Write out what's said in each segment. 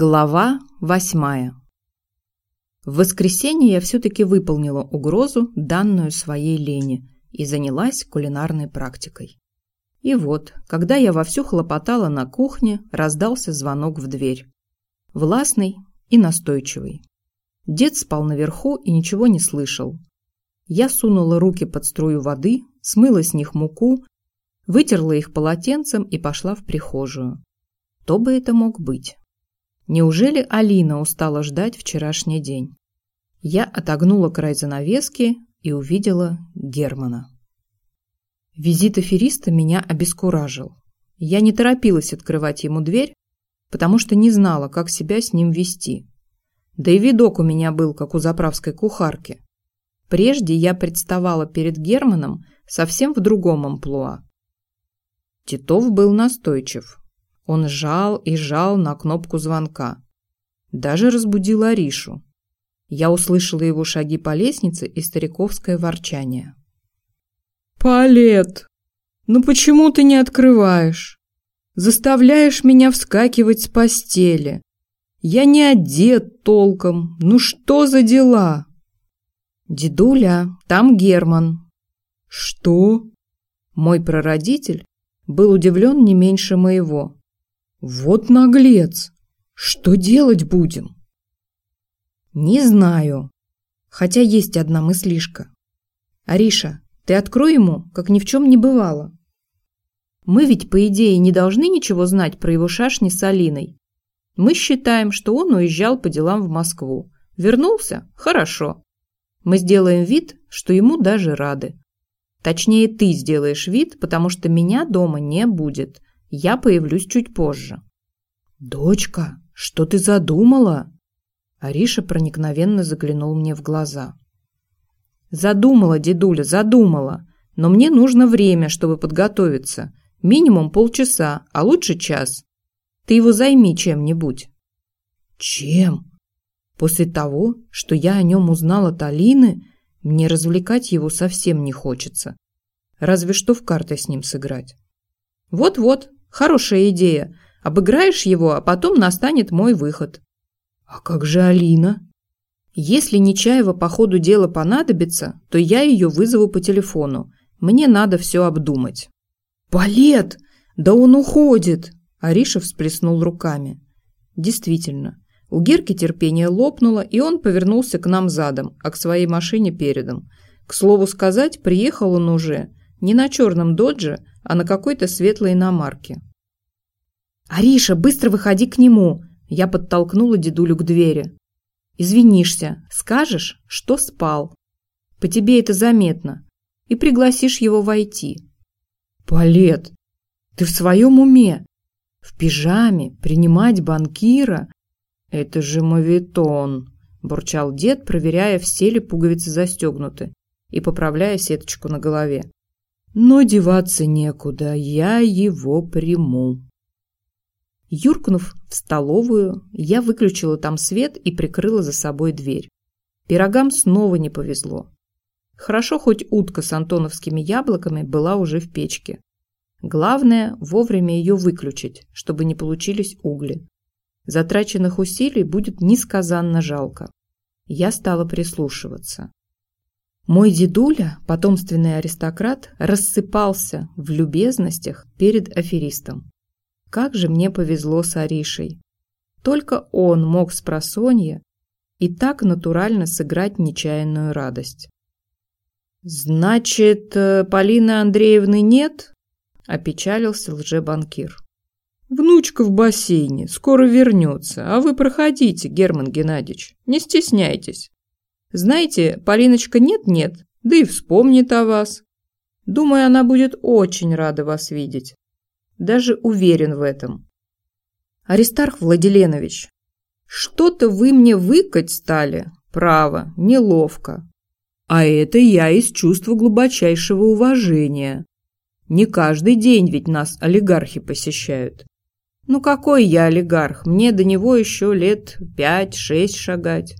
Глава восьмая. В воскресенье я все-таки выполнила угрозу, данную своей Лене, и занялась кулинарной практикой. И вот, когда я вовсю хлопотала на кухне, раздался звонок в дверь. Властный и настойчивый. Дед спал наверху и ничего не слышал. Я сунула руки под струю воды, смыла с них муку, вытерла их полотенцем и пошла в прихожую. Кто бы это мог быть? Неужели Алина устала ждать вчерашний день? Я отогнула край занавески и увидела Германа. Визит афериста меня обескуражил. Я не торопилась открывать ему дверь, потому что не знала, как себя с ним вести. Да и видок у меня был, как у заправской кухарки. Прежде я представала перед Германом совсем в другом амплуа. Титов был настойчив. Он жал и жал на кнопку звонка. Даже разбудил Аришу. Я услышала его шаги по лестнице и стариковское ворчание. «Палет, ну почему ты не открываешь? Заставляешь меня вскакивать с постели. Я не одет толком. Ну что за дела?» «Дедуля, там Герман». «Что?» Мой прародитель был удивлен не меньше моего. Вот наглец! Что делать будем? Не знаю. Хотя есть одна мыслишка. Ариша, ты открой ему, как ни в чем не бывало. Мы ведь, по идее, не должны ничего знать про его шашни с Алиной. Мы считаем, что он уезжал по делам в Москву. Вернулся? Хорошо. Мы сделаем вид, что ему даже рады. Точнее, ты сделаешь вид, потому что меня дома не будет. Я появлюсь чуть позже. «Дочка, что ты задумала?» Ариша проникновенно заглянул мне в глаза. «Задумала, дедуля, задумала. Но мне нужно время, чтобы подготовиться. Минимум полчаса, а лучше час. Ты его займи чем-нибудь». «Чем?» После того, что я о нем узнала от Алины, мне развлекать его совсем не хочется. Разве что в карты с ним сыграть. Вот-вот, Хорошая идея. Обыграешь его, а потом настанет мой выход. А как же Алина? Если Нечаева по ходу дела понадобится, то я ее вызову по телефону. Мне надо все обдумать. Балет! Да он уходит! Ариша всплеснул руками. Действительно, у Герки терпение лопнуло, и он повернулся к нам задом, а к своей машине передом. К слову сказать, приехал он уже не на черном додже, а на какой-то светлой иномарке. «Ариша, быстро выходи к нему!» Я подтолкнула дедулю к двери. «Извинишься, скажешь, что спал. По тебе это заметно. И пригласишь его войти». «Палет, ты в своем уме? В пижаме принимать банкира? Это же мавитон!» бурчал дед, проверяя, все ли пуговицы застегнуты и поправляя сеточку на голове. Но деваться некуда, я его приму. Юркнув в столовую, я выключила там свет и прикрыла за собой дверь. Пирогам снова не повезло. Хорошо, хоть утка с антоновскими яблоками была уже в печке. Главное – вовремя ее выключить, чтобы не получились угли. Затраченных усилий будет несказанно жалко. Я стала прислушиваться. Мой дедуля, потомственный аристократ, рассыпался в любезностях перед аферистом. Как же мне повезло с Аришей. Только он мог с просонья и так натурально сыграть нечаянную радость. «Значит, э, Полины Андреевны нет?» – опечалился лжебанкир. «Внучка в бассейне, скоро вернется, а вы проходите, Герман Геннадьевич, не стесняйтесь». Знаете, Полиночка нет-нет, да и вспомнит о вас. Думаю, она будет очень рада вас видеть. Даже уверен в этом. Аристарх Владиленович, что-то вы мне выкать стали. Право, неловко. А это я из чувства глубочайшего уважения. Не каждый день ведь нас олигархи посещают. Ну какой я олигарх? Мне до него еще лет пять-шесть шагать.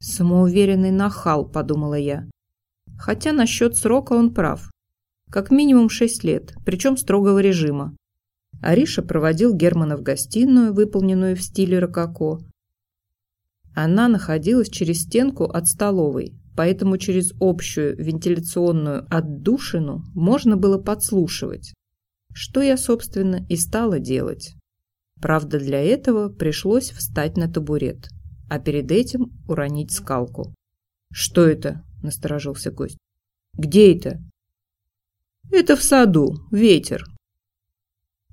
Самоуверенный нахал, подумала я. Хотя насчет срока он прав. Как минимум шесть лет, причем строгого режима. Ариша проводил Германа в гостиную, выполненную в стиле рококо. Она находилась через стенку от столовой, поэтому через общую вентиляционную отдушину можно было подслушивать, что я, собственно, и стала делать. Правда, для этого пришлось встать на табурет, а перед этим уронить скалку. «Что это?» – насторожился гость. «Где это?» «Это в саду. Ветер».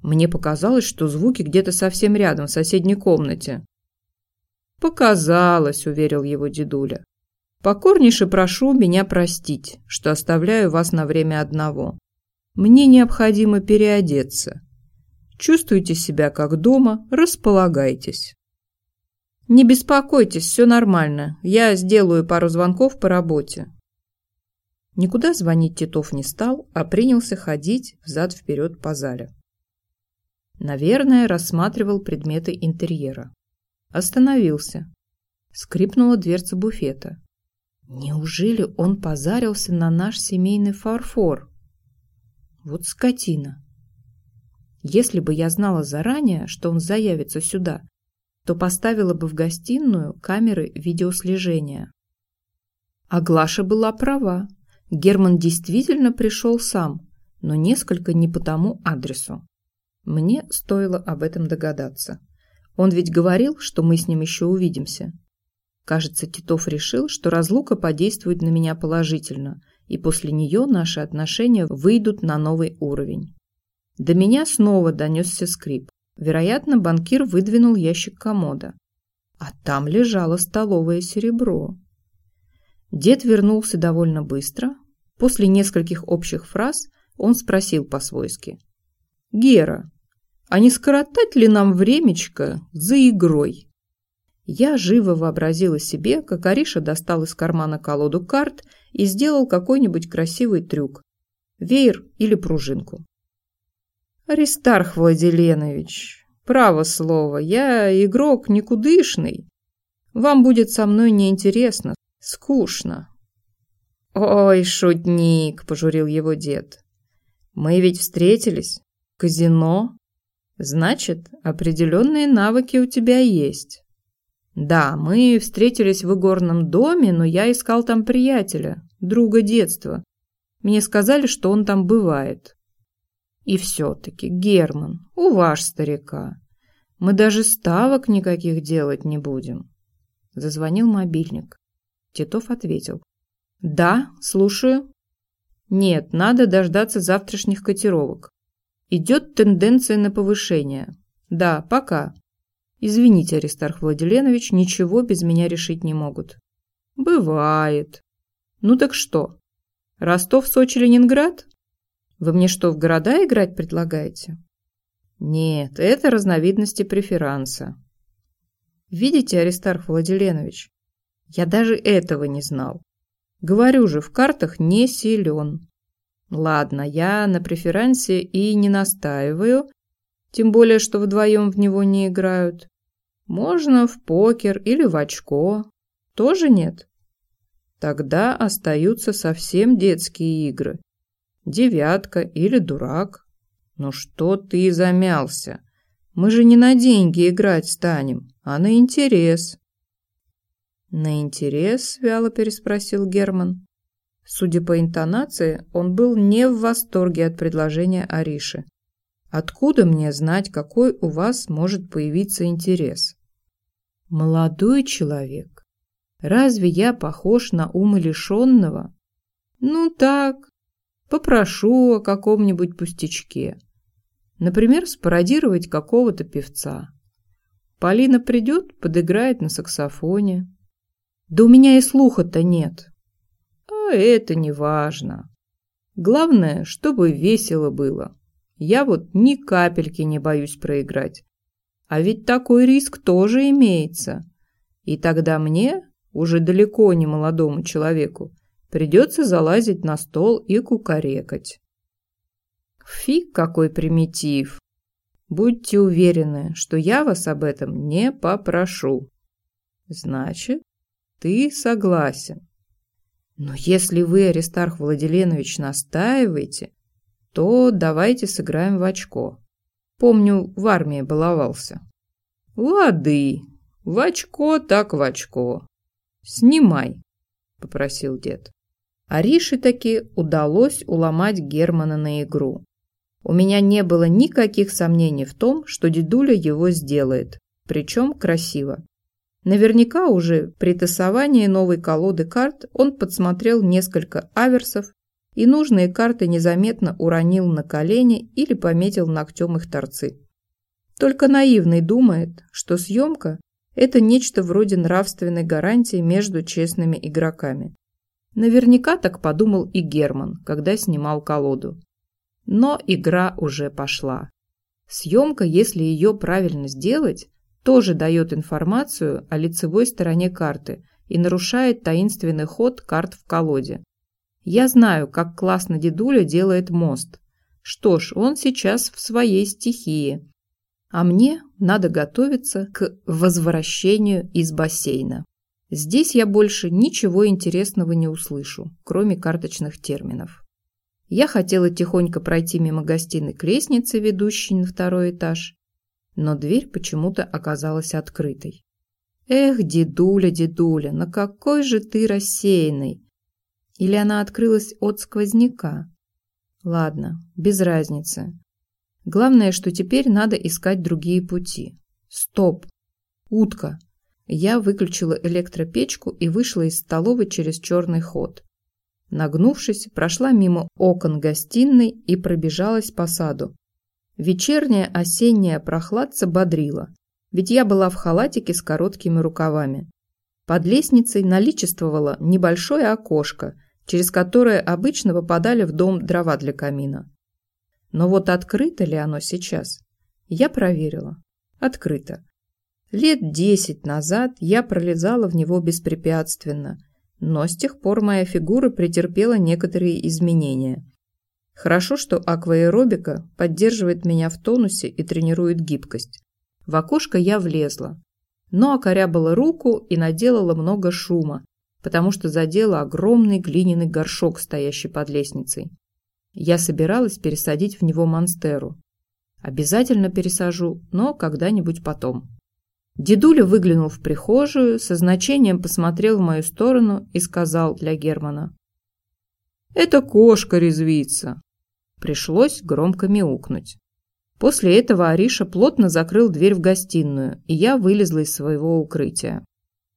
Мне показалось, что звуки где-то совсем рядом, в соседней комнате. «Показалось», – уверил его дедуля. «Покорнейше прошу меня простить, что оставляю вас на время одного. Мне необходимо переодеться. Чувствуйте себя как дома, располагайтесь». «Не беспокойтесь, все нормально. Я сделаю пару звонков по работе». Никуда звонить Титов не стал, а принялся ходить взад-вперед по зале. Наверное, рассматривал предметы интерьера. Остановился. Скрипнула дверца буфета. Неужели он позарился на наш семейный фарфор? Вот скотина. Если бы я знала заранее, что он заявится сюда, то поставила бы в гостиную камеры видеослежения. А Глаша была права. Герман действительно пришел сам, но несколько не по тому адресу. Мне стоило об этом догадаться. Он ведь говорил, что мы с ним еще увидимся. Кажется, Титов решил, что разлука подействует на меня положительно, и после нее наши отношения выйдут на новый уровень. До меня снова донесся скрип. Вероятно, банкир выдвинул ящик комода. А там лежало столовое серебро. Дед вернулся довольно быстро. После нескольких общих фраз он спросил по-свойски. «Гера, а не скоротать ли нам времечко за игрой?» Я живо вообразила себе, как Ариша достал из кармана колоду карт и сделал какой-нибудь красивый трюк. Веер или пружинку. Аристарх Владиленович, право слово, я игрок никудышный. Вам будет со мной неинтересно, скучно. Ой, шутник, пожурил его дед. Мы ведь встретились. Казино. Значит, определенные навыки у тебя есть. Да, мы встретились в игорном доме, но я искал там приятеля, друга детства. Мне сказали, что он там бывает. И все-таки, Герман, у ваш старика. Мы даже ставок никаких делать не будем. Зазвонил мобильник. Титов ответил. Да, слушаю. Нет, надо дождаться завтрашних котировок. Идет тенденция на повышение. Да, пока. Извините, Аристарх Владиленович, ничего без меня решить не могут. Бывает. Ну так что? Ростов, Сочи, Ленинград? Вы мне что, в города играть предлагаете? Нет, это разновидности преферанса. Видите, Аристарх Владиленович, я даже этого не знал. Говорю же, в картах не силен. Ладно, я на преферансе и не настаиваю, тем более, что вдвоем в него не играют. Можно в покер или в очко. Тоже нет? Тогда остаются совсем детские игры девятка или дурак. Ну что ты замялся? Мы же не на деньги играть станем, а на интерес. На интерес? Вяло переспросил Герман. Судя по интонации, он был не в восторге от предложения Ариши. Откуда мне знать, какой у вас может появиться интерес? Молодой человек, разве я похож на умалишенного? Ну так, Попрошу о каком-нибудь пустячке. Например, спародировать какого-то певца. Полина придет, подыграет на саксофоне. Да у меня и слуха-то нет. А это не важно. Главное, чтобы весело было. Я вот ни капельки не боюсь проиграть. А ведь такой риск тоже имеется. И тогда мне, уже далеко не молодому человеку, Придется залазить на стол и кукарекать. Фиг какой примитив. Будьте уверены, что я вас об этом не попрошу. Значит, ты согласен. Но если вы, Аристарх Владиленович, настаиваете, то давайте сыграем в очко. Помню, в армии баловался. Лады, в очко так в очко. Снимай, попросил дед. Арише таки удалось уломать Германа на игру. У меня не было никаких сомнений в том, что дедуля его сделает, причем красиво. Наверняка уже при тасовании новой колоды карт он подсмотрел несколько аверсов и нужные карты незаметно уронил на колени или пометил ногтем их торцы. Только наивный думает, что съемка – это нечто вроде нравственной гарантии между честными игроками. Наверняка так подумал и Герман, когда снимал колоду. Но игра уже пошла. Съемка, если ее правильно сделать, тоже дает информацию о лицевой стороне карты и нарушает таинственный ход карт в колоде. Я знаю, как классно дедуля делает мост. Что ж, он сейчас в своей стихии. А мне надо готовиться к возвращению из бассейна. Здесь я больше ничего интересного не услышу, кроме карточных терминов. Я хотела тихонько пройти мимо гостиной к лестнице, ведущей на второй этаж, но дверь почему-то оказалась открытой. Эх, дедуля, дедуля, на какой же ты рассеянный! Или она открылась от сквозняка? Ладно, без разницы. Главное, что теперь надо искать другие пути. Стоп! Утка! Я выключила электропечку и вышла из столовой через черный ход. Нагнувшись, прошла мимо окон гостиной и пробежалась по саду. Вечерняя осенняя прохладца бодрила, ведь я была в халатике с короткими рукавами. Под лестницей наличествовало небольшое окошко, через которое обычно попадали в дом дрова для камина. Но вот открыто ли оно сейчас? Я проверила. Открыто. Лет десять назад я пролезала в него беспрепятственно, но с тех пор моя фигура претерпела некоторые изменения. Хорошо, что акваэробика поддерживает меня в тонусе и тренирует гибкость. В окошко я влезла, но окорябала руку и наделала много шума, потому что задела огромный глиняный горшок, стоящий под лестницей. Я собиралась пересадить в него монстеру. Обязательно пересажу, но когда-нибудь потом. Дедуля выглянул в прихожую, со значением посмотрел в мою сторону и сказал для Германа. «Это кошка резвится!» Пришлось громко мяукнуть. После этого Ариша плотно закрыл дверь в гостиную, и я вылезла из своего укрытия.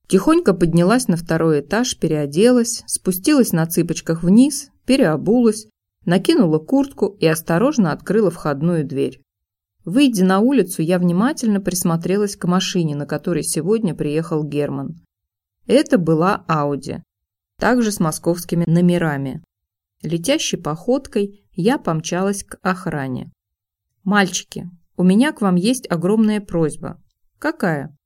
Тихонько поднялась на второй этаж, переоделась, спустилась на цыпочках вниз, переобулась, накинула куртку и осторожно открыла входную дверь. Выйдя на улицу, я внимательно присмотрелась к машине, на которой сегодня приехал Герман. Это была Ауди, также с московскими номерами. Летящей походкой я помчалась к охране. «Мальчики, у меня к вам есть огромная просьба». «Какая?»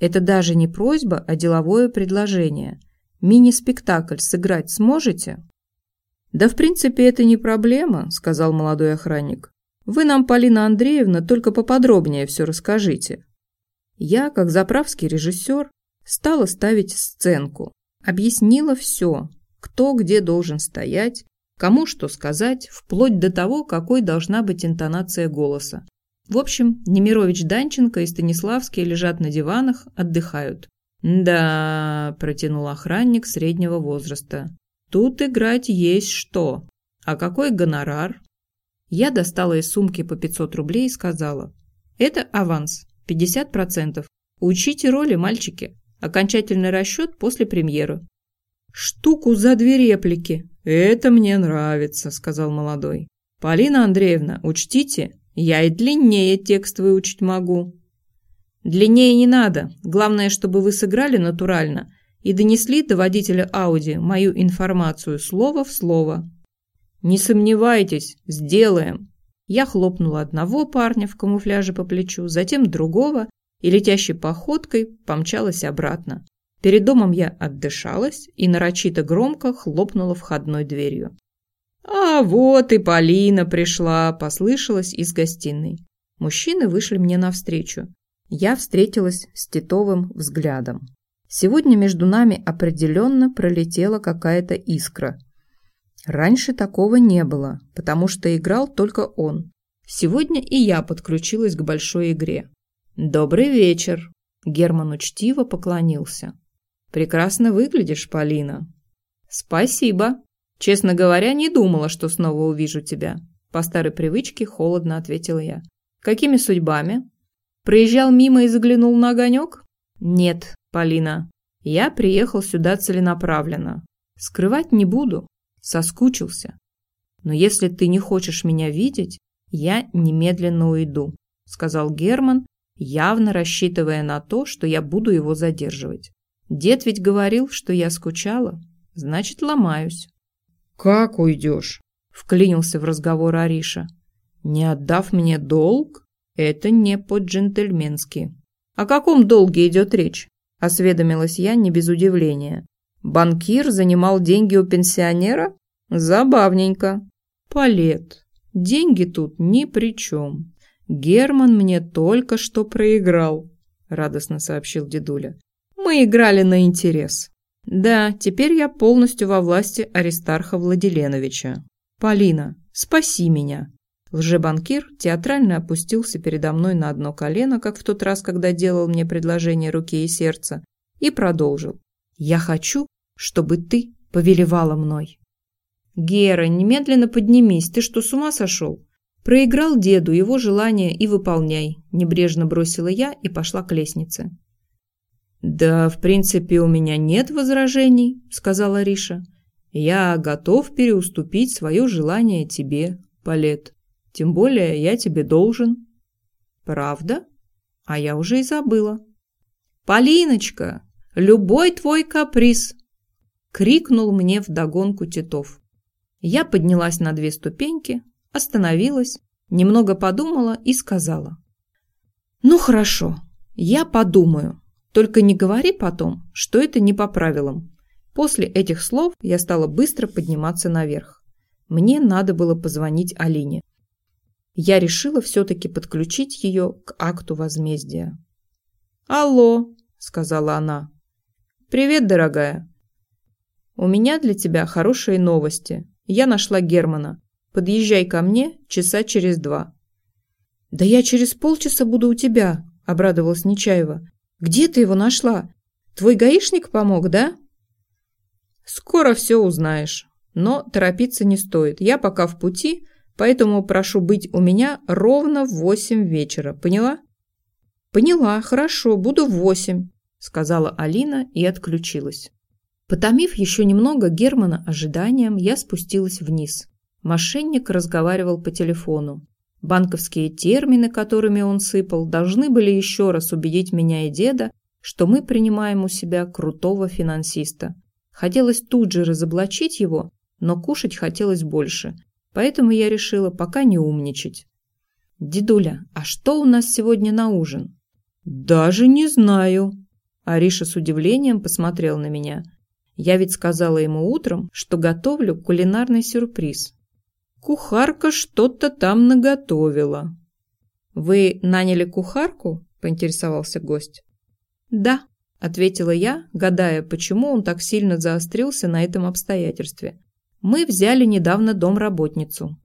«Это даже не просьба, а деловое предложение. Мини-спектакль сыграть сможете?» «Да, в принципе, это не проблема», – сказал молодой охранник. Вы нам, Полина Андреевна, только поподробнее все расскажите. Я, как заправский режиссер, стала ставить сценку. Объяснила все, кто где должен стоять, кому что сказать, вплоть до того, какой должна быть интонация голоса. В общем, Немирович Данченко и Станиславский лежат на диванах, отдыхают. «Да», – протянул охранник среднего возраста, – «тут играть есть что. А какой гонорар?» Я достала из сумки по 500 рублей и сказала. Это аванс, 50%. Учите роли, мальчики. Окончательный расчет после премьеры. Штуку за две реплики. Это мне нравится, сказал молодой. Полина Андреевна, учтите, я и длиннее текст выучить могу. Длиннее не надо. Главное, чтобы вы сыграли натурально и донесли до водителя Ауди мою информацию слово в слово. «Не сомневайтесь, сделаем!» Я хлопнула одного парня в камуфляже по плечу, затем другого и летящей походкой помчалась обратно. Перед домом я отдышалась и нарочито громко хлопнула входной дверью. «А вот и Полина пришла!» – послышалось из гостиной. Мужчины вышли мне навстречу. Я встретилась с Титовым взглядом. Сегодня между нами определенно пролетела какая-то искра – Раньше такого не было, потому что играл только он. Сегодня и я подключилась к большой игре. «Добрый вечер!» Герман учтиво поклонился. «Прекрасно выглядишь, Полина». «Спасибо. Честно говоря, не думала, что снова увижу тебя». По старой привычке холодно ответила я. «Какими судьбами?» «Проезжал мимо и заглянул на огонек?» «Нет, Полина. Я приехал сюда целенаправленно. Скрывать не буду. Соскучился. Но если ты не хочешь меня видеть, я немедленно уйду», сказал Герман, явно рассчитывая на то, что я буду его задерживать. Дед ведь говорил, что я скучала. Значит, ломаюсь. «Как уйдешь?» – вклинился в разговор Ариша. «Не отдав мне долг? Это не по-джентльменски». «О каком долге идет речь?» – осведомилась я не без удивления. «Банкир занимал деньги у пенсионера? Забавненько». «Палет, деньги тут ни при чем. Герман мне только что проиграл», – радостно сообщил дедуля. «Мы играли на интерес». «Да, теперь я полностью во власти Аристарха Владиленовича. Полина, спаси меня!» Лжебанкир театрально опустился передо мной на одно колено, как в тот раз, когда делал мне предложение руки и сердца, и продолжил. «Я хочу, чтобы ты повелевала мной». «Гера, немедленно поднимись, ты что, с ума сошел?» Проиграл деду его желание и выполняй, небрежно бросила я и пошла к лестнице. Да, в принципе, у меня нет возражений, сказала Риша. Я готов переуступить свое желание тебе, Палет. Тем более я тебе должен. Правда? А я уже и забыла. Полиночка, любой твой каприз, крикнул мне вдогонку Титов. Я поднялась на две ступеньки, остановилась, немного подумала и сказала. «Ну хорошо, я подумаю, только не говори потом, что это не по правилам». После этих слов я стала быстро подниматься наверх. Мне надо было позвонить Алине. Я решила все-таки подключить ее к акту возмездия. «Алло», — сказала она. «Привет, дорогая. У меня для тебя хорошие новости. Я нашла Германа. Подъезжай ко мне часа через два». «Да я через полчаса буду у тебя», — обрадовалась Нечаева. «Где ты его нашла? Твой гаишник помог, да?» «Скоро все узнаешь. Но торопиться не стоит. Я пока в пути, поэтому прошу быть у меня ровно в восемь вечера. Поняла?» «Поняла, хорошо, буду в восемь», — сказала Алина и отключилась. Потомив еще немного Германа ожиданием, я спустилась вниз. Мошенник разговаривал по телефону. Банковские термины, которыми он сыпал, должны были еще раз убедить меня и деда, что мы принимаем у себя крутого финансиста. Хотелось тут же разоблачить его, но кушать хотелось больше, поэтому я решила пока не умничать. «Дедуля, а что у нас сегодня на ужин?» «Даже не знаю». Ариша с удивлением посмотрел на меня. Я ведь сказала ему утром, что готовлю кулинарный сюрприз. Кухарка что-то там наготовила. Вы наняли кухарку? поинтересовался гость. Да, ответила я, гадая, почему он так сильно заострился на этом обстоятельстве. Мы взяли недавно домработницу.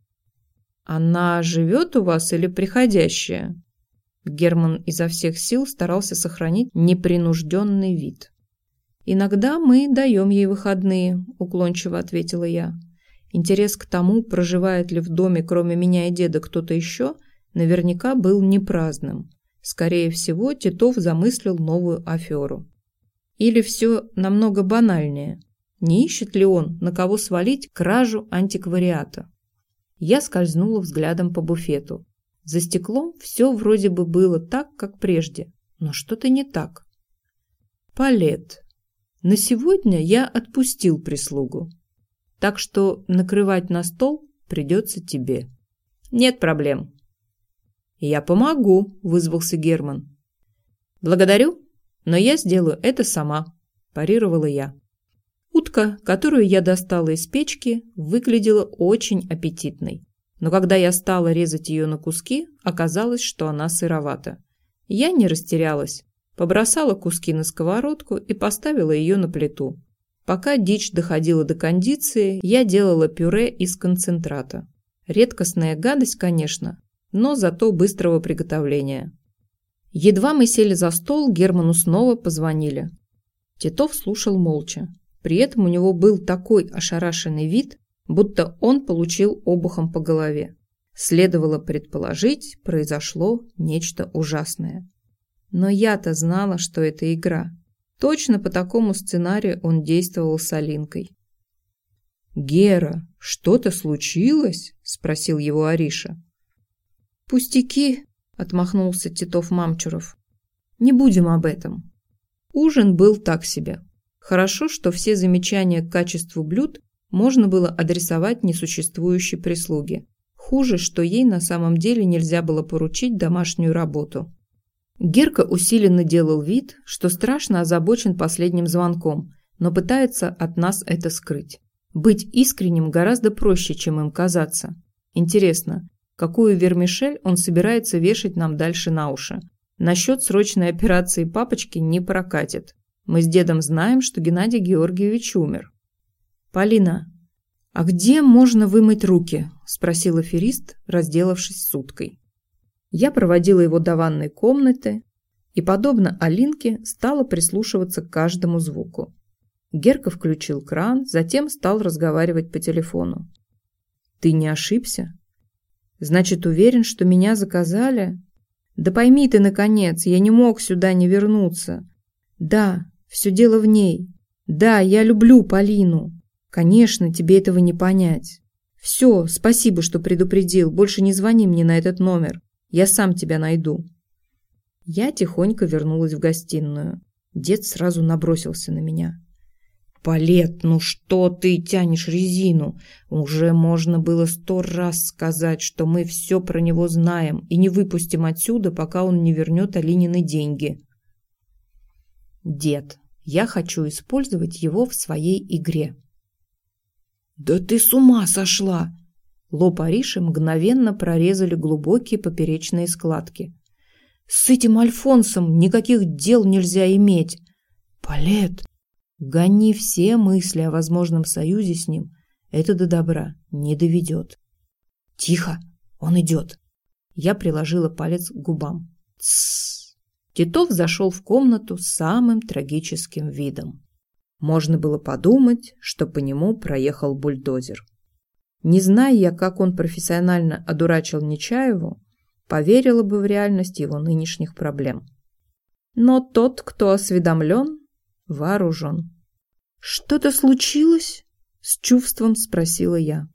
Она живет у вас или приходящая? Герман изо всех сил старался сохранить непринужденный вид. «Иногда мы даем ей выходные», – уклончиво ответила я. Интерес к тому, проживает ли в доме кроме меня и деда кто-то еще, наверняка был не праздным. Скорее всего, Титов замыслил новую аферу. Или все намного банальнее. Не ищет ли он, на кого свалить кражу антиквариата? Я скользнула взглядом по буфету. За стеклом все вроде бы было так, как прежде, но что-то не так. Палет. На сегодня я отпустил прислугу. Так что накрывать на стол придется тебе. Нет проблем. Я помогу, вызвался Герман. Благодарю, но я сделаю это сама, парировала я. Утка, которую я достала из печки, выглядела очень аппетитной. Но когда я стала резать ее на куски, оказалось, что она сыровата. Я не растерялась, побросала куски на сковородку и поставила ее на плиту. Пока дичь доходила до кондиции, я делала пюре из концентрата. Редкостная гадость, конечно, но зато быстрого приготовления. Едва мы сели за стол, Герману снова позвонили. Титов слушал молча. При этом у него был такой ошарашенный вид, будто он получил обухом по голове. Следовало предположить, произошло нечто ужасное. Но я-то знала, что это игра. Точно по такому сценарию он действовал с Алинкой. «Гера, что-то случилось?» – спросил его Ариша. «Пустяки», – отмахнулся Титов Мамчуров. «Не будем об этом». Ужин был так себе. Хорошо, что все замечания к качеству блюд можно было адресовать несуществующей прислуге. Хуже, что ей на самом деле нельзя было поручить домашнюю работу. Герка усиленно делал вид, что страшно озабочен последним звонком, но пытается от нас это скрыть. Быть искренним гораздо проще, чем им казаться. Интересно, какую вермишель он собирается вешать нам дальше на уши? Насчет срочной операции папочки не прокатит. Мы с дедом знаем, что Геннадий Георгиевич умер. «Полина, а где можно вымыть руки?» – спросил аферист, разделавшись с уткой. Я проводила его до ванной комнаты и, подобно Алинке, стала прислушиваться к каждому звуку. Герка включил кран, затем стал разговаривать по телефону. «Ты не ошибся? Значит, уверен, что меня заказали?» «Да пойми ты, наконец, я не мог сюда не вернуться. Да, все дело в ней. Да, я люблю Полину. Конечно, тебе этого не понять. Все, спасибо, что предупредил. Больше не звони мне на этот номер. Я сам тебя найду». Я тихонько вернулась в гостиную. Дед сразу набросился на меня. «Палет, ну что ты тянешь резину? Уже можно было сто раз сказать, что мы все про него знаем и не выпустим отсюда, пока он не вернет Алинины деньги». «Дед, я хочу использовать его в своей игре». «Да ты с ума сошла!» Лоб Ариши мгновенно прорезали глубокие поперечные складки. «С этим Альфонсом никаких дел нельзя иметь! Палет, гони все мысли о возможном союзе с ним, это до добра не доведет». «Тихо, он идет!» Я приложила палец к губам. «Тссс!» Титов зашел в комнату с самым трагическим видом. Можно было подумать, что по нему проехал бульдозер. Не зная я, как он профессионально одурачил Нечаеву, поверила бы в реальность его нынешних проблем. Но тот, кто осведомлен, вооружен. «Что-то случилось?» – с чувством спросила я.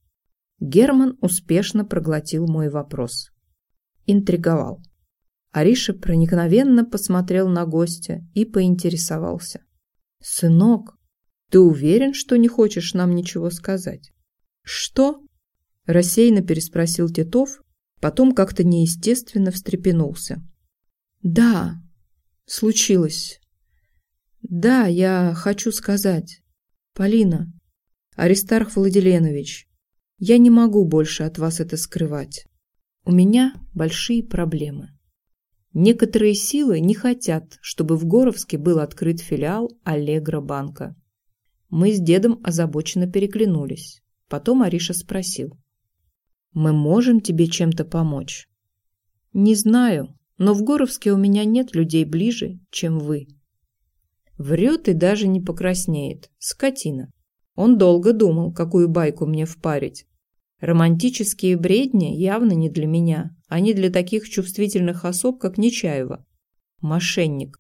Герман успешно проглотил мой вопрос. Интриговал. Ариша проникновенно посмотрел на гостя и поинтересовался. «Сынок, ты уверен, что не хочешь нам ничего сказать?» «Что?» – рассеянно переспросил Титов, потом как-то неестественно встрепенулся. «Да, случилось. Да, я хочу сказать. Полина, Аристарх Владиленович, я не могу больше от вас это скрывать. У меня большие проблемы. Некоторые силы не хотят, чтобы в Горовске был открыт филиал Аллегро банка. Мы с дедом озабоченно переглянулись. Потом Ариша спросил. «Мы можем тебе чем-то помочь?» «Не знаю, но в Горовске у меня нет людей ближе, чем вы». Врет и даже не покраснеет. Скотина. Он долго думал, какую байку мне впарить. Романтические бредни явно не для меня, не для таких чувствительных особ, как Нечаева. Мошенник.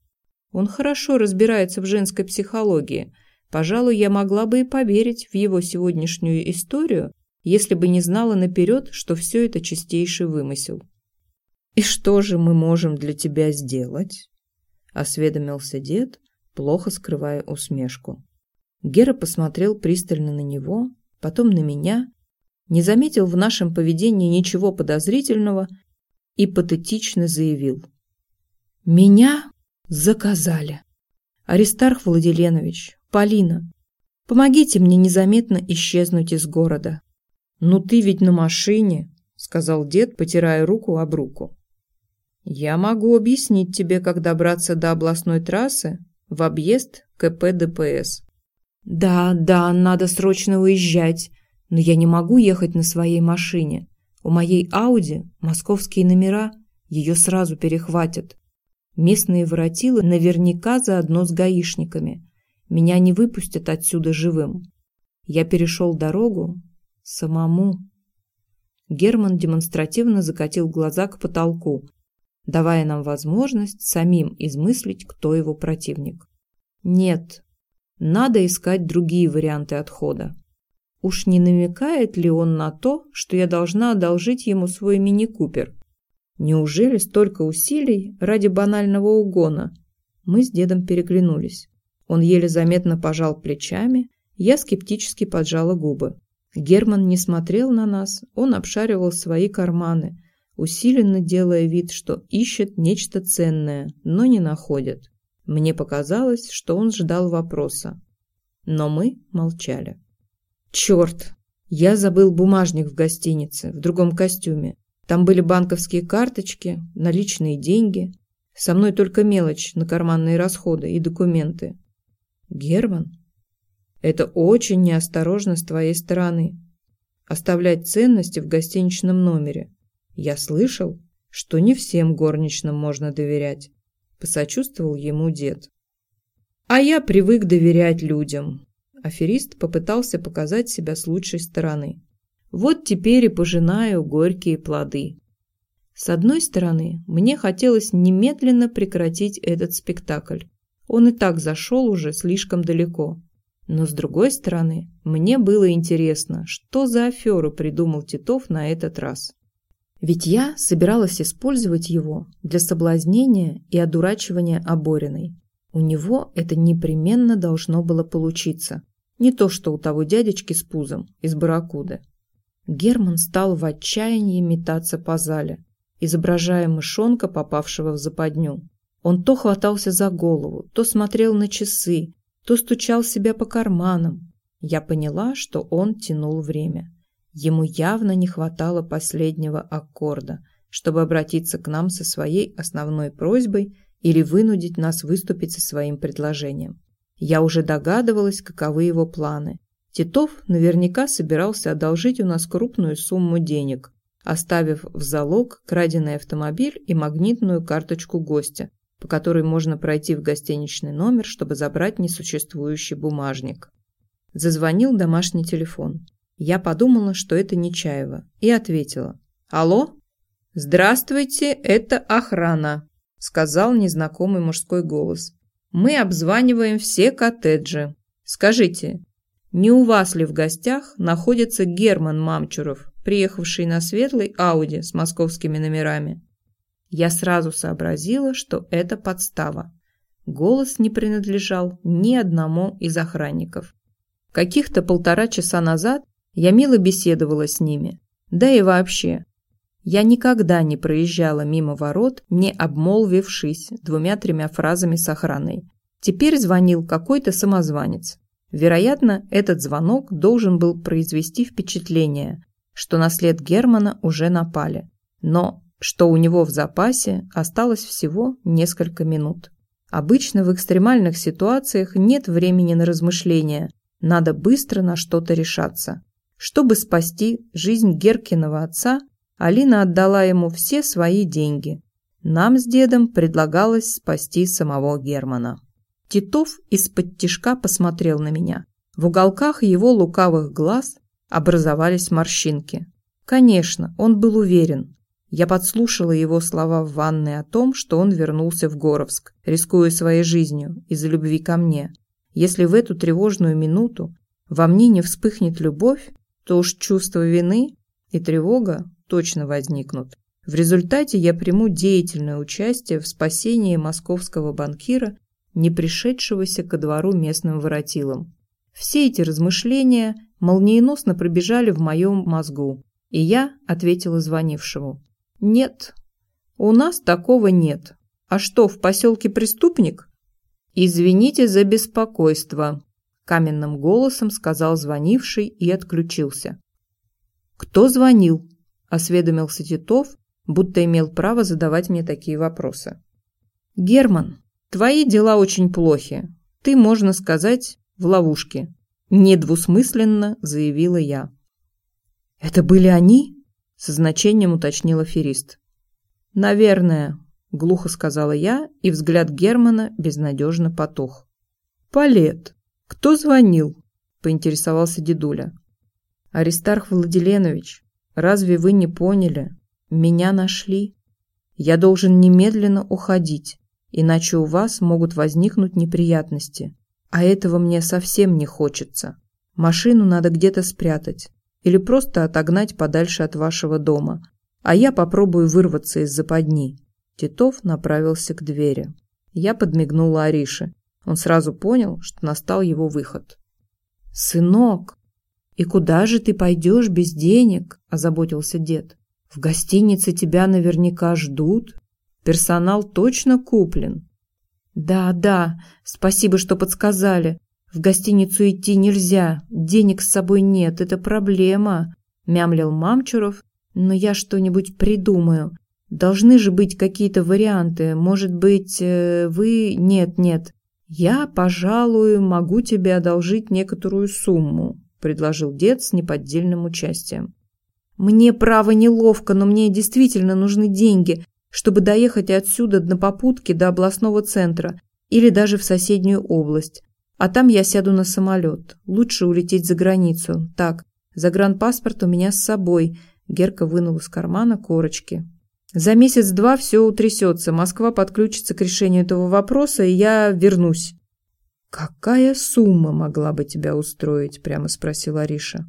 Он хорошо разбирается в женской психологии, Пожалуй, я могла бы и поверить в его сегодняшнюю историю, если бы не знала наперед, что все это чистейший вымысел. «И что же мы можем для тебя сделать?» – осведомился дед, плохо скрывая усмешку. Гера посмотрел пристально на него, потом на меня, не заметил в нашем поведении ничего подозрительного и патетично заявил. «Меня заказали. Аристарх Владиленович, «Полина, помогите мне незаметно исчезнуть из города». «Ну ты ведь на машине», — сказал дед, потирая руку об руку. «Я могу объяснить тебе, как добраться до областной трассы в объезд КП ДПС». «Да, да, надо срочно уезжать, но я не могу ехать на своей машине. У моей Ауди московские номера, ее сразу перехватят. Местные воротилы наверняка заодно с гаишниками. Меня не выпустят отсюда живым. Я перешел дорогу самому. Герман демонстративно закатил глаза к потолку, давая нам возможность самим измыслить, кто его противник. Нет, надо искать другие варианты отхода. Уж не намекает ли он на то, что я должна одолжить ему свой мини-купер? Неужели столько усилий ради банального угона? Мы с дедом переглянулись. Он еле заметно пожал плечами, я скептически поджала губы. Герман не смотрел на нас, он обшаривал свои карманы, усиленно делая вид, что ищет нечто ценное, но не находит. Мне показалось, что он ждал вопроса. Но мы молчали. Черт! Я забыл бумажник в гостинице, в другом костюме. Там были банковские карточки, наличные деньги. Со мной только мелочь на карманные расходы и документы. Герман, это очень неосторожно с твоей стороны. Оставлять ценности в гостиничном номере. Я слышал, что не всем горничным можно доверять посочувствовал ему дед. А я привык доверять людям. Аферист попытался показать себя с лучшей стороны. Вот теперь и пожинаю горькие плоды. С одной стороны, мне хотелось немедленно прекратить этот спектакль. Он и так зашел уже слишком далеко. Но с другой стороны, мне было интересно, что за аферу придумал Титов на этот раз. Ведь я собиралась использовать его для соблазнения и одурачивания Обориной. У него это непременно должно было получиться. Не то, что у того дядечки с пузом из барракуды. Герман стал в отчаянии метаться по зале, изображая мышонка, попавшего в западню. Он то хватался за голову, то смотрел на часы, то стучал себя по карманам. Я поняла, что он тянул время. Ему явно не хватало последнего аккорда, чтобы обратиться к нам со своей основной просьбой или вынудить нас выступить со своим предложением. Я уже догадывалась, каковы его планы. Титов наверняка собирался одолжить у нас крупную сумму денег, оставив в залог краденый автомобиль и магнитную карточку гостя, по которой можно пройти в гостиничный номер, чтобы забрать несуществующий бумажник. Зазвонил домашний телефон. Я подумала, что это Нечаева, и ответила. «Алло? Здравствуйте, это охрана», – сказал незнакомый мужской голос. «Мы обзваниваем все коттеджи. Скажите, не у вас ли в гостях находится Герман Мамчуров, приехавший на светлой Ауди с московскими номерами?» Я сразу сообразила, что это подстава. Голос не принадлежал ни одному из охранников. Каких-то полтора часа назад я мило беседовала с ними. Да и вообще, я никогда не проезжала мимо ворот, не обмолвившись двумя-тремя фразами с охраной. Теперь звонил какой-то самозванец. Вероятно, этот звонок должен был произвести впечатление, что на след Германа уже напали. Но что у него в запасе осталось всего несколько минут. Обычно в экстремальных ситуациях нет времени на размышления, надо быстро на что-то решаться. Чтобы спасти жизнь Геркиного отца, Алина отдала ему все свои деньги. Нам с дедом предлагалось спасти самого Германа. Титов из-под тишка посмотрел на меня. В уголках его лукавых глаз образовались морщинки. Конечно, он был уверен. Я подслушала его слова в ванной о том, что он вернулся в Горовск, рискуя своей жизнью из-за любви ко мне. Если в эту тревожную минуту во мне не вспыхнет любовь, то уж чувство вины и тревога точно возникнут. В результате я приму деятельное участие в спасении московского банкира, не пришедшегося ко двору местным воротилам. Все эти размышления молниеносно пробежали в моем мозгу, и я ответила звонившему. «Нет, у нас такого нет. А что, в поселке преступник?» «Извините за беспокойство», каменным голосом сказал звонивший и отключился. «Кто звонил?» – осведомился Титов, будто имел право задавать мне такие вопросы. «Герман, твои дела очень плохи. Ты, можно сказать, в ловушке», – недвусмысленно заявила я. «Это были они?» – Со значением уточнил аферист. Наверное, глухо сказала я, и взгляд Германа безнадежно потух. Палет. Кто звонил? Поинтересовался дедуля. Аристарх Владиленович, разве вы не поняли? Меня нашли. Я должен немедленно уходить, иначе у вас могут возникнуть неприятности. А этого мне совсем не хочется. Машину надо где-то спрятать или просто отогнать подальше от вашего дома, а я попробую вырваться из западни. Титов направился к двери. Я подмигнула Арише. Он сразу понял, что настал его выход. «Сынок, и куда же ты пойдешь без денег?» – озаботился дед. «В гостинице тебя наверняка ждут. Персонал точно куплен». «Да, да, спасибо, что подсказали. В гостиницу идти нельзя, денег с собой нет, это проблема», – мямлил Мамчуров. «Но я что-нибудь придумаю. Должны же быть какие-то варианты. Может быть, э, вы... Нет, нет. Я, пожалуй, могу тебе одолжить некоторую сумму», – предложил дед с неподдельным участием. «Мне, право, неловко, но мне действительно нужны деньги чтобы доехать отсюда на попутке до областного центра или даже в соседнюю область. А там я сяду на самолет. Лучше улететь за границу. Так, загранпаспорт у меня с собой. Герка вынул из кармана корочки. За месяц-два все утрясется. Москва подключится к решению этого вопроса, и я вернусь. «Какая сумма могла бы тебя устроить?» – прямо спросила Ариша.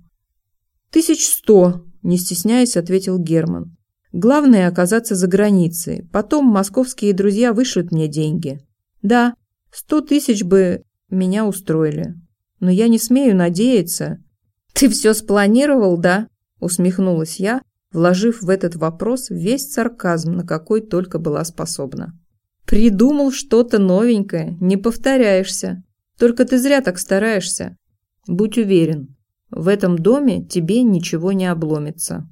«Тысяч сто», – не стесняясь, ответил Герман. Главное оказаться за границей. Потом московские друзья вышлют мне деньги. Да, сто тысяч бы меня устроили. Но я не смею надеяться. Ты все спланировал, да? Усмехнулась я, вложив в этот вопрос весь сарказм, на какой только была способна. Придумал что-то новенькое, не повторяешься. Только ты зря так стараешься. Будь уверен, в этом доме тебе ничего не обломится.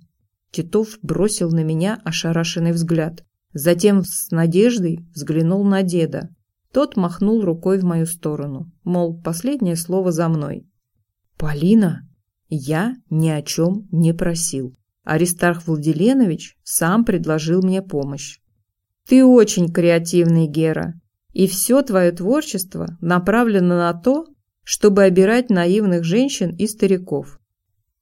Титов бросил на меня ошарашенный взгляд. Затем с надеждой взглянул на деда. Тот махнул рукой в мою сторону, мол, последнее слово за мной. «Полина, я ни о чем не просил. Аристарх Владиленович сам предложил мне помощь. Ты очень креативный, Гера, и все твое творчество направлено на то, чтобы обирать наивных женщин и стариков.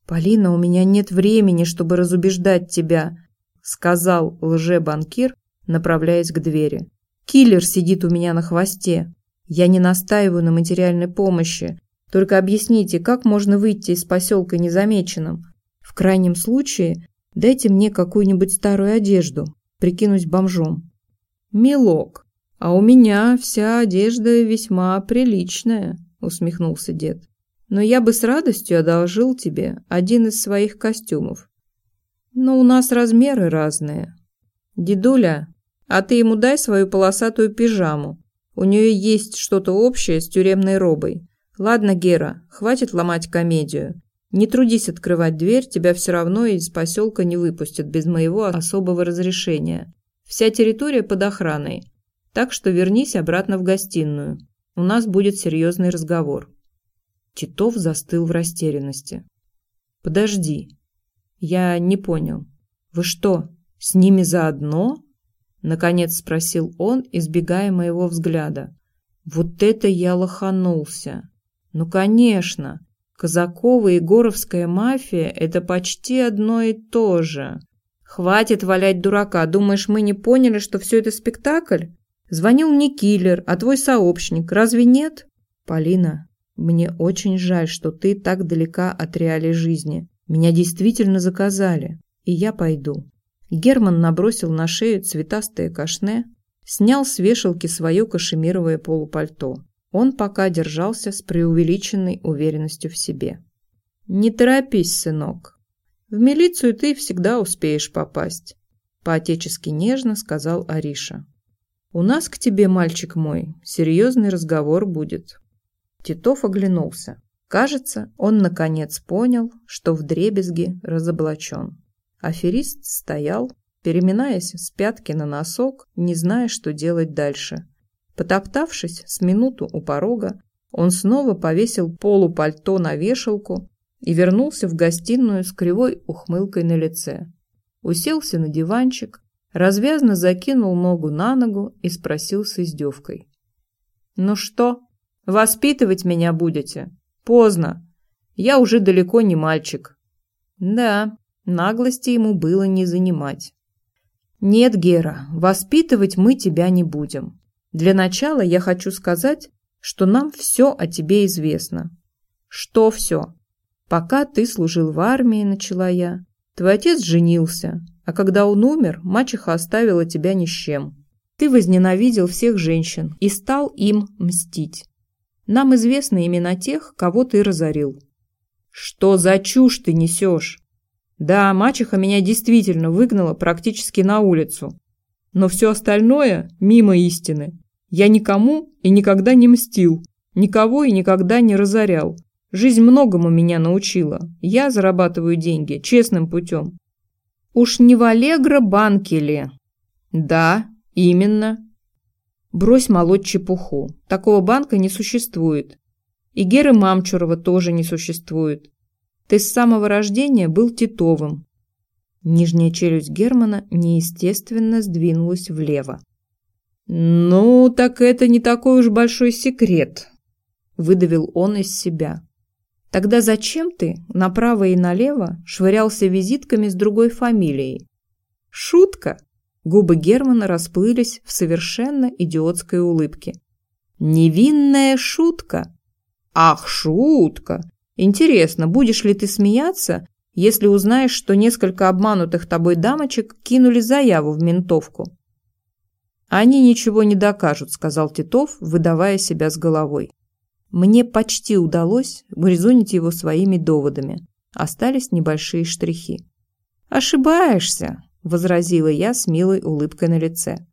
«Полина, у меня нет времени, чтобы разубеждать тебя», сказал лже-банкир, направляясь к двери. «Киллер сидит у меня на хвосте. Я не настаиваю на материальной помощи. Только объясните, как можно выйти из поселка незамеченным? В крайнем случае, дайте мне какую-нибудь старую одежду, прикинусь бомжом». «Милок, а у меня вся одежда весьма приличная», усмехнулся дед но я бы с радостью одолжил тебе один из своих костюмов. Но у нас размеры разные. Дедуля, а ты ему дай свою полосатую пижаму. У нее есть что-то общее с тюремной робой. Ладно, Гера, хватит ломать комедию. Не трудись открывать дверь, тебя все равно из поселка не выпустят без моего особого разрешения. Вся территория под охраной. Так что вернись обратно в гостиную. У нас будет серьезный разговор. Титов застыл в растерянности. «Подожди. Я не понял. Вы что, с ними заодно?» Наконец спросил он, избегая моего взгляда. «Вот это я лоханулся! Ну, конечно! Казакова и Горовская мафия – это почти одно и то же. Хватит валять дурака. Думаешь, мы не поняли, что все это спектакль? Звонил не киллер, а твой сообщник. Разве нет? Полина, мне очень жаль, что ты так далека от реалий жизни. Меня действительно заказали, и я пойду. Герман набросил на шею цветастое кашне, снял с вешалки свое кашемировое полупальто. Он пока держался с преувеличенной уверенностью в себе. «Не торопись, сынок. В милицию ты всегда успеешь попасть», – поотечески нежно сказал Ариша. «У нас к тебе, мальчик мой, серьезный разговор будет. Титов оглянулся. Кажется, он наконец понял, что в дребезге разоблачен. Аферист стоял, переминаясь с пятки на носок, не зная, что делать дальше. Потоптавшись с минуту у порога, он снова повесил полупальто на вешалку и вернулся в гостиную с кривой ухмылкой на лице. уселся на диванчик, развязно закинул ногу на ногу и спросил с издевкой. «Ну что, воспитывать меня будете? Поздно. Я уже далеко не мальчик». Да, наглости ему было не занимать. «Нет, Гера, воспитывать мы тебя не будем. Для начала я хочу сказать, что нам все о тебе известно». «Что все?» «Пока ты служил в армии, начала я. Твой отец женился, а когда он умер, мачеха оставила тебя ни с чем. Ты возненавидел всех женщин и стал им мстить. Нам известны имена тех, кого ты разорил». «Что за чушь ты несешь?» Да, мачеха меня действительно выгнала практически на улицу. Но все остальное мимо истины. Я никому и никогда не мстил, никого и никогда не разорял. Жизнь многому меня научила. Я зарабатываю деньги честным путем. Уж не в Аллегро банке ли? Да, именно. Брось молоть чепуху. Такого банка не существует. И Геры Мамчурова тоже не существует. Ты с самого рождения был Титовым. Нижняя челюсть Германа неестественно сдвинулась влево. «Ну, так это не такой уж большой секрет», – выдавил он из себя. «Тогда зачем ты направо и налево швырялся визитками с другой фамилией?» «Шутка!» Губы Германа расплылись в совершенно идиотской улыбке. «Невинная шутка!» «Ах, шутка! Интересно, будешь ли ты смеяться, если узнаешь, что несколько обманутых тобой дамочек кинули заяву в ментовку? Они ничего не докажут, сказал Титов, выдавая себя с головой. Мне почти удалось урезонить его своими доводами. Остались небольшие штрихи. «Ошибаешься», – возразила я с милой улыбкой на лице.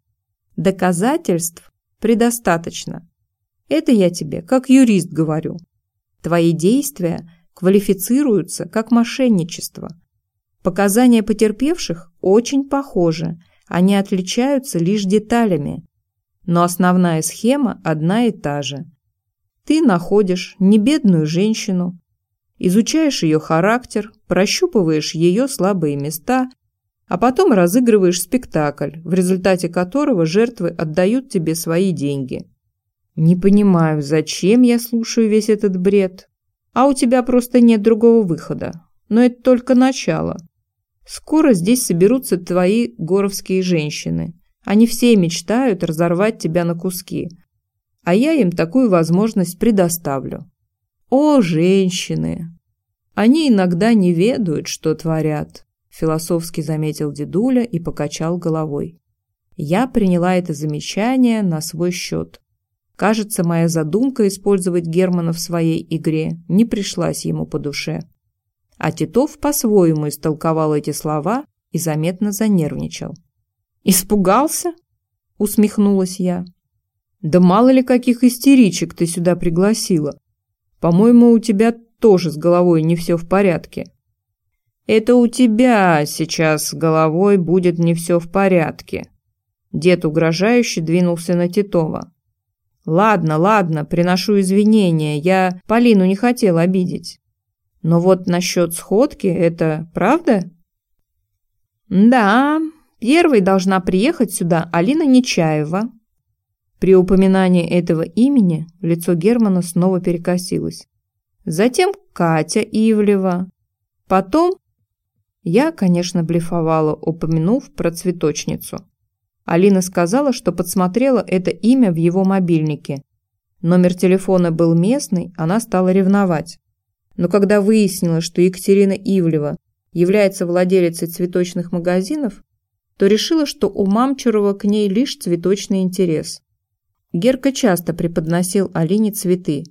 «Доказательств предостаточно. Это я тебе, как юрист, говорю. Твои действия квалифицируются как мошенничество. Показания потерпевших очень похожи, они отличаются лишь деталями. Но основная схема одна и та же. Ты находишь небедную женщину, изучаешь ее характер, прощупываешь ее слабые места, а потом разыгрываешь спектакль, в результате которого жертвы отдают тебе свои деньги. Не понимаю, зачем я слушаю весь этот бред. А у тебя просто нет другого выхода. Но это только начало. Скоро здесь соберутся твои горовские женщины. Они все мечтают разорвать тебя на куски. А я им такую возможность предоставлю. О, женщины! Они иногда не ведают, что творят, философски заметил дедуля и покачал головой. Я приняла это замечание на свой счет. Кажется, моя задумка использовать Германа в своей игре не пришлась ему по душе. А Титов по-своему истолковал эти слова и заметно занервничал. «Испугался?» – усмехнулась я. «Да мало ли каких истеричек ты сюда пригласила. По-моему, у тебя тоже с головой не все в порядке». «Это у тебя сейчас с головой будет не все в порядке». Дед угрожающе двинулся на Титова. Ладно, ладно, приношу извинения, я Полину не хотел обидеть. Но вот насчет сходки, это правда? Да, первой должна приехать сюда Алина Нечаева. При упоминании этого имени лицо Германа снова перекосилось. Затем Катя Ивлева. Потом я, конечно, блефовала, упомянув про цветочницу. Алина сказала, что подсмотрела это имя в его мобильнике. Номер телефона был местный, она стала ревновать. Но когда выяснила, что Екатерина Ивлева является владелицей цветочных магазинов, то решила, что у Мамчурова к ней лишь цветочный интерес. Герка часто преподносил Алине цветы.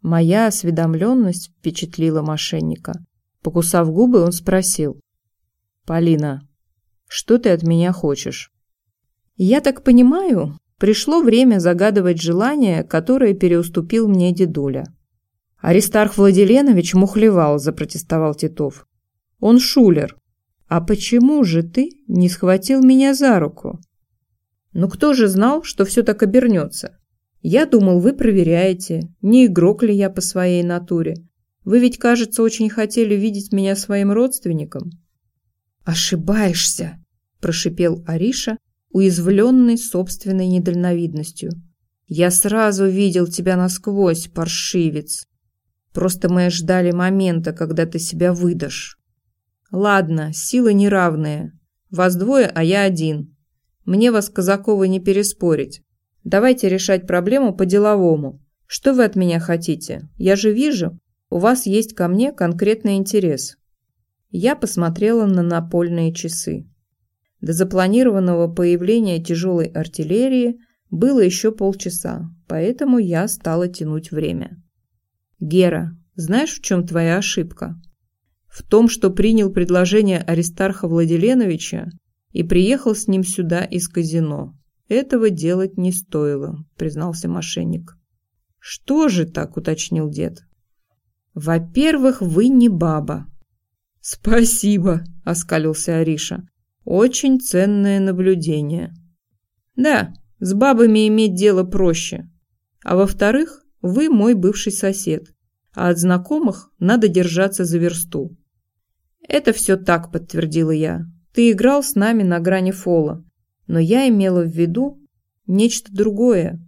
Моя осведомленность впечатлила мошенника. Покусав губы, он спросил. «Полина, что ты от меня хочешь?» Я так понимаю, пришло время загадывать желание, которое переуступил мне дедуля. Аристарх Владиленович мухлевал, запротестовал Титов. Он шулер. А почему же ты не схватил меня за руку? Ну кто же знал, что все так обернется? Я думал, вы проверяете, не игрок ли я по своей натуре. Вы ведь, кажется, очень хотели видеть меня своим родственником. «Ошибаешься!» – прошипел Ариша, уязвленный собственной недальновидностью. «Я сразу видел тебя насквозь, паршивец. Просто мы ждали момента, когда ты себя выдашь. Ладно, силы неравные. Вас двое, а я один. Мне вас, Казакова, не переспорить. Давайте решать проблему по-деловому. Что вы от меня хотите? Я же вижу, у вас есть ко мне конкретный интерес. Я посмотрела на напольные часы. До запланированного появления тяжелой артиллерии было еще полчаса, поэтому я стала тянуть время. «Гера, знаешь, в чем твоя ошибка?» «В том, что принял предложение Аристарха Владиленовича и приехал с ним сюда из казино. Этого делать не стоило», – признался мошенник. «Что же так?» – уточнил дед. «Во-первых, вы не баба», «Спасибо», — оскалился Ариша. «Очень ценное наблюдение». «Да, с бабами иметь дело проще. А во-вторых, вы мой бывший сосед, а от знакомых надо держаться за версту». «Это все так», — подтвердила я. «Ты играл с нами на грани фола, но я имела в виду нечто другое.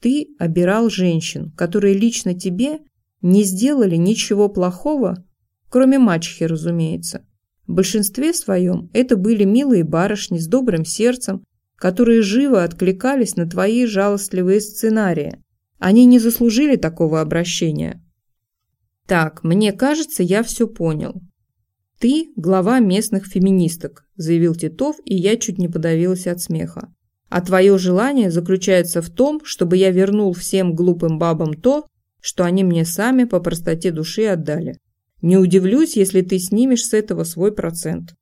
Ты обирал женщин, которые лично тебе не сделали ничего плохого, Кроме мачехи, разумеется. В большинстве своем это были милые барышни с добрым сердцем, которые живо откликались на твои жалостливые сценарии. Они не заслужили такого обращения. Так, мне кажется, я все понял. Ты глава местных феминисток, заявил Титов, и я чуть не подавилась от смеха. А твое желание заключается в том, чтобы я вернул всем глупым бабам то, что они мне сами по простоте души отдали. Не удивлюсь, если ты снимешь с этого свой процент.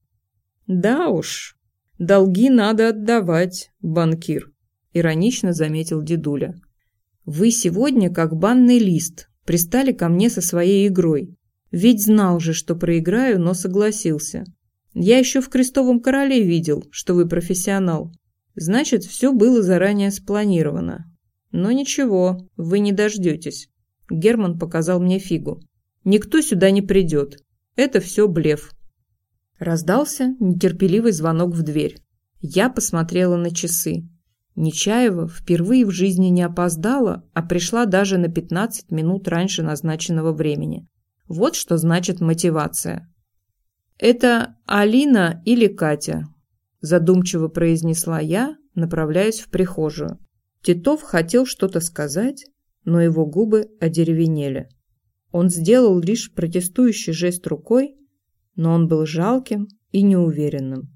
Да уж, долги надо отдавать, банкир, иронично заметил дедуля. Вы сегодня, как банный лист, пристали ко мне со своей игрой. Ведь знал же, что проиграю, но согласился. Я еще в «Крестовом короле» видел, что вы профессионал. Значит, все было заранее спланировано. Но ничего, вы не дождетесь. Герман показал мне фигу. Никто сюда не придет. Это все блеф. Раздался нетерпеливый звонок в дверь. Я посмотрела на часы. Нечаева впервые в жизни не опоздала, а пришла даже на 15 минут раньше назначенного времени. Вот что значит мотивация. «Это Алина или Катя?» – задумчиво произнесла я, направляясь в прихожую. Титов хотел что-то сказать, но его губы одеревенели. Он сделал лишь протестующий жест рукой, но он был жалким и неуверенным.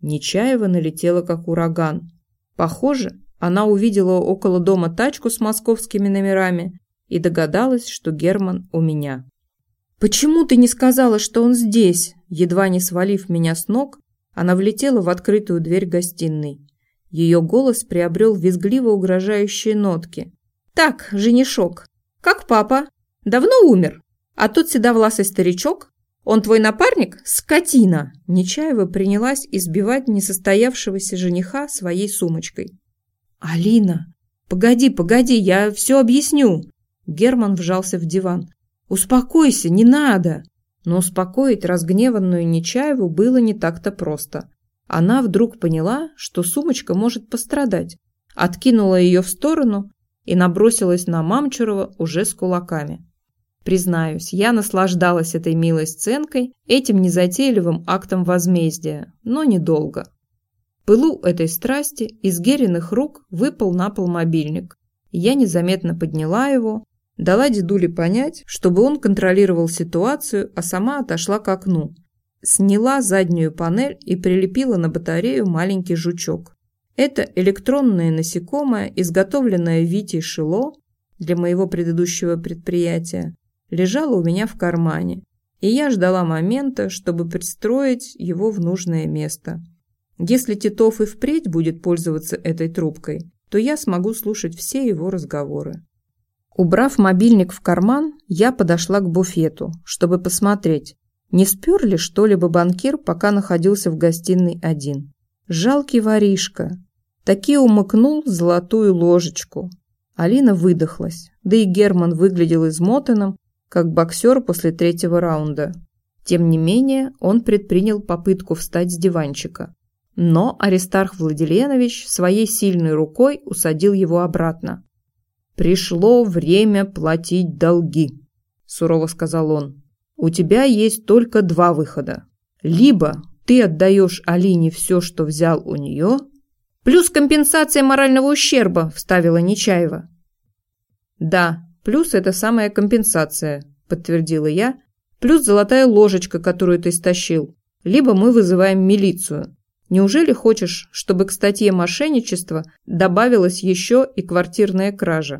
Нечаева налетела как ураган. Похоже, она увидела около дома тачку с московскими номерами и догадалась, что Герман у меня. «Почему ты не сказала, что он здесь?» Едва не свалив меня с ног, она влетела в открытую дверь гостиной. Ее голос приобрел визгливо угрожающие нотки. «Так, женишок, как папа?» Давно умер. А тот седовласый старичок, он твой напарник? Скотина!» Нечаева принялась избивать несостоявшегося жениха своей сумочкой. «Алина! Погоди, погоди, я все объясню!» Герман вжался в диван. «Успокойся, не надо!» Но успокоить разгневанную Нечаеву было не так-то просто. Она вдруг поняла, что сумочка может пострадать, откинула ее в сторону и набросилась на Мамчурова уже с кулаками. Признаюсь, я наслаждалась этой милой сценкой, этим незатейливым актом возмездия, но недолго. пылу этой страсти из Гериных рук выпал на пол мобильник. Я незаметно подняла его, дала дедуле понять, чтобы он контролировал ситуацию, а сама отошла к окну. Сняла заднюю панель и прилепила на батарею маленький жучок. Это электронное насекомое, изготовленное Витей Шило для моего предыдущего предприятия, лежала у меня в кармане, и я ждала момента, чтобы пристроить его в нужное место. Если Титов и впредь будет пользоваться этой трубкой, то я смогу слушать все его разговоры. Убрав мобильник в карман, я подошла к буфету, чтобы посмотреть, не спер ли что-либо банкир, пока находился в гостиной один. Жалкий воришка. Таки умыкнул золотую ложечку. Алина выдохлась, да и Герман выглядел измотанным как боксер после третьего раунда. Тем не менее, он предпринял попытку встать с диванчика. Но Аристарх Владиленович своей сильной рукой усадил его обратно. «Пришло время платить долги», – сурово сказал он. «У тебя есть только два выхода. Либо ты отдаешь Алине все, что взял у нее, плюс компенсация морального ущерба», – вставила Нечаева. «Да, плюс это самая компенсация», – подтвердила я, плюс золотая ложечка, которую ты стащил. Либо мы вызываем милицию. Неужели хочешь, чтобы к статье мошенничества добавилась еще и квартирная кража?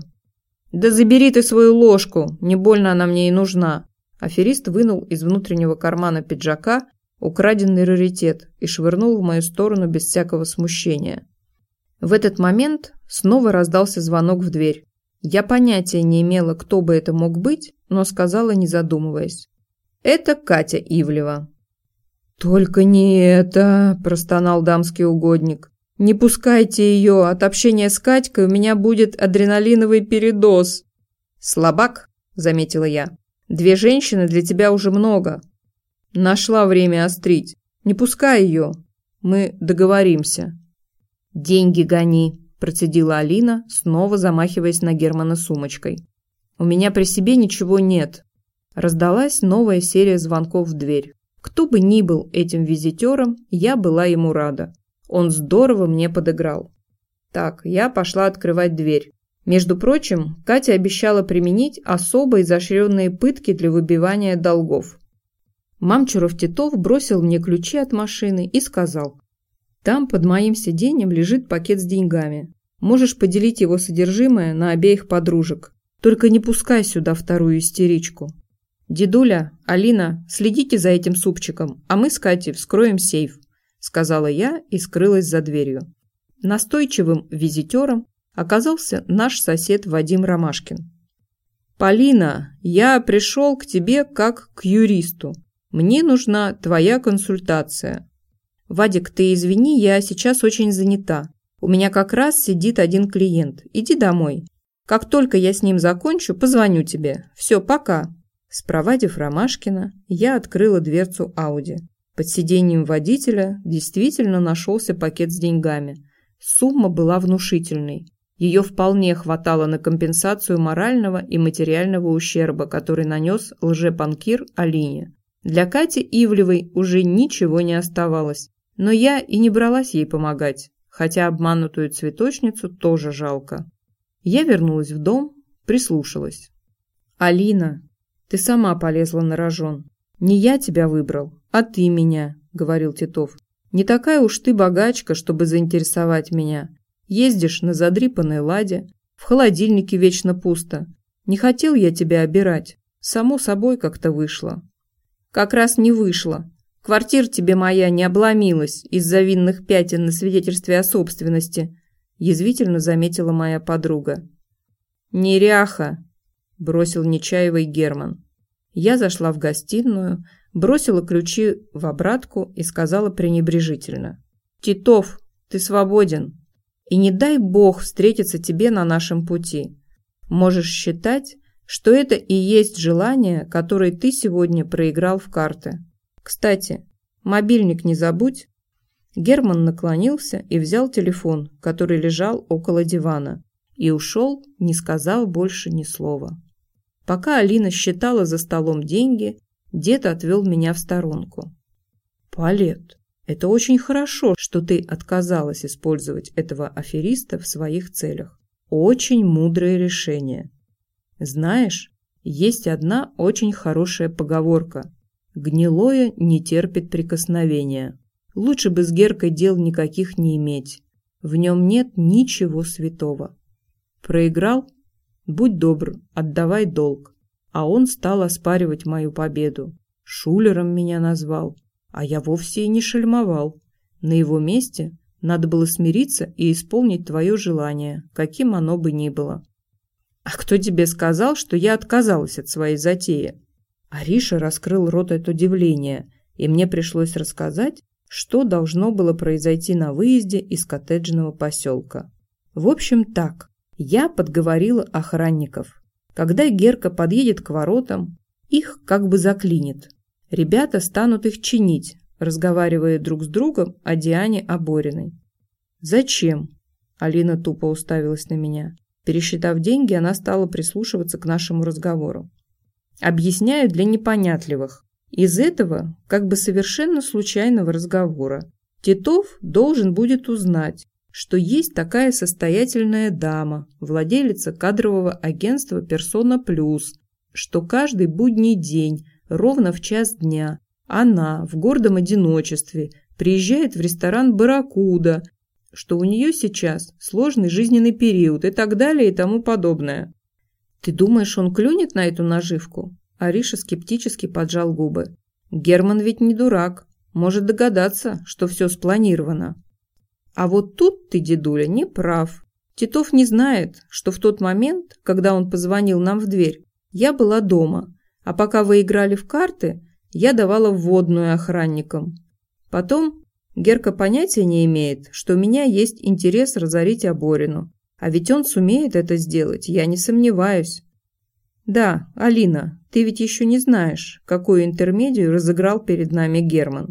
Да забери ты свою ложку, не больно она мне и нужна. Аферист вынул из внутреннего кармана пиджака украденный раритет и швырнул в мою сторону без всякого смущения. В этот момент снова раздался звонок в дверь. Я понятия не имела, кто бы это мог быть, но сказала, не задумываясь. «Это Катя Ивлева». «Только не это!» – простонал дамский угодник. «Не пускайте ее, от общения с Катькой у меня будет адреналиновый передоз». «Слабак», – заметила я. «Две женщины для тебя уже много». Нашла время острить. Не пускай ее. Мы договоримся. «Деньги гони», – процедила Алина, снова замахиваясь на Германа сумочкой. «У меня при себе ничего нет». Раздалась новая серия звонков в дверь. Кто бы ни был этим визитером, я была ему рада. Он здорово мне подыграл. Так, я пошла открывать дверь. Между прочим, Катя обещала применить особо изощренные пытки для выбивания долгов. Мамчуров-Титов бросил мне ключи от машины и сказал, «Там под моим сиденьем лежит пакет с деньгами. Можешь поделить его содержимое на обеих подружек. Только не пускай сюда вторую истеричку. «Дедуля, Алина, следите за этим супчиком, а мы с Катей вскроем сейф», – сказала я и скрылась за дверью. Настойчивым визитером оказался наш сосед Вадим Ромашкин. «Полина, я пришел к тебе как к юристу. Мне нужна твоя консультация». «Вадик, ты извини, я сейчас очень занята. У меня как раз сидит один клиент. Иди домой. Как только я с ним закончу, позвоню тебе. Все, пока». Спровадив Ромашкина, я открыла дверцу Ауди. Под сиденьем водителя действительно нашелся пакет с деньгами. Сумма была внушительной. Ее вполне хватало на компенсацию морального и материального ущерба, который нанес лжепанкир Алине. Для Кати Ивлевой уже ничего не оставалось, но я и не бралась ей помогать, хотя обманутую цветочницу тоже жалко. Я вернулась в дом, прислушалась. «Алина, ты сама полезла на рожон. Не я тебя выбрал, а ты меня, говорил Титов. Не такая уж ты богачка, чтобы заинтересовать меня. Ездишь на задрипанной ладе, в холодильнике вечно пусто. Не хотел я тебя обирать. Само собой как-то вышло. Как раз не вышло. Квартира тебе моя не обломилась из-за винных пятен на свидетельстве о собственности, язвительно заметила моя подруга. Неряха, бросил Нечаевой Герман. Я зашла в гостиную, бросила ключи в обратку и сказала пренебрежительно. «Титов, ты свободен, и не дай бог встретиться тебе на нашем пути. Можешь считать, что это и есть желание, которое ты сегодня проиграл в карты. Кстати, мобильник не забудь». Герман наклонился и взял телефон, который лежал около дивана, и ушел, не сказав больше ни слова. Пока Алина считала за столом деньги, дед отвел меня в сторонку. «Палет, это очень хорошо, что ты отказалась использовать этого афериста в своих целях. Очень мудрое решение. Знаешь, есть одна очень хорошая поговорка. Гнилое не терпит прикосновения. Лучше бы с Геркой дел никаких не иметь. В нем нет ничего святого. Проиграл Будь добр, отдавай долг. А он стал оспаривать мою победу. Шулером меня назвал. А я вовсе и не шельмовал. На его месте надо было смириться и исполнить твое желание, каким оно бы ни было. А кто тебе сказал, что я отказалась от своей затеи? Ариша раскрыл рот от удивления, и мне пришлось рассказать, что должно было произойти на выезде из коттеджного поселка. В общем, так. Я подговорила охранников. Когда Герка подъедет к воротам, их как бы заклинит. Ребята станут их чинить, разговаривая друг с другом о Диане Обориной. «Зачем?» Алина тупо уставилась на меня. Пересчитав деньги, она стала прислушиваться к нашему разговору. Объясняю для непонятливых. Из этого, как бы совершенно случайного разговора, Титов должен будет узнать, что есть такая состоятельная дама, владелица кадрового агентства «Персона Плюс», что каждый будний день, ровно в час дня, она в гордом одиночестве приезжает в ресторан «Барракуда», что у нее сейчас сложный жизненный период и так далее и тому подобное. «Ты думаешь, он клюнет на эту наживку?» Ариша скептически поджал губы. «Герман ведь не дурак, может догадаться, что все спланировано». А вот тут ты, дедуля, не прав. Титов не знает, что в тот момент, когда он позвонил нам в дверь, я была дома, а пока вы играли в карты, я давала вводную охранникам. Потом Герка понятия не имеет, что у меня есть интерес разорить Аборину. А ведь он сумеет это сделать, я не сомневаюсь. Да, Алина, ты ведь еще не знаешь, какую интермедию разыграл перед нами Герман.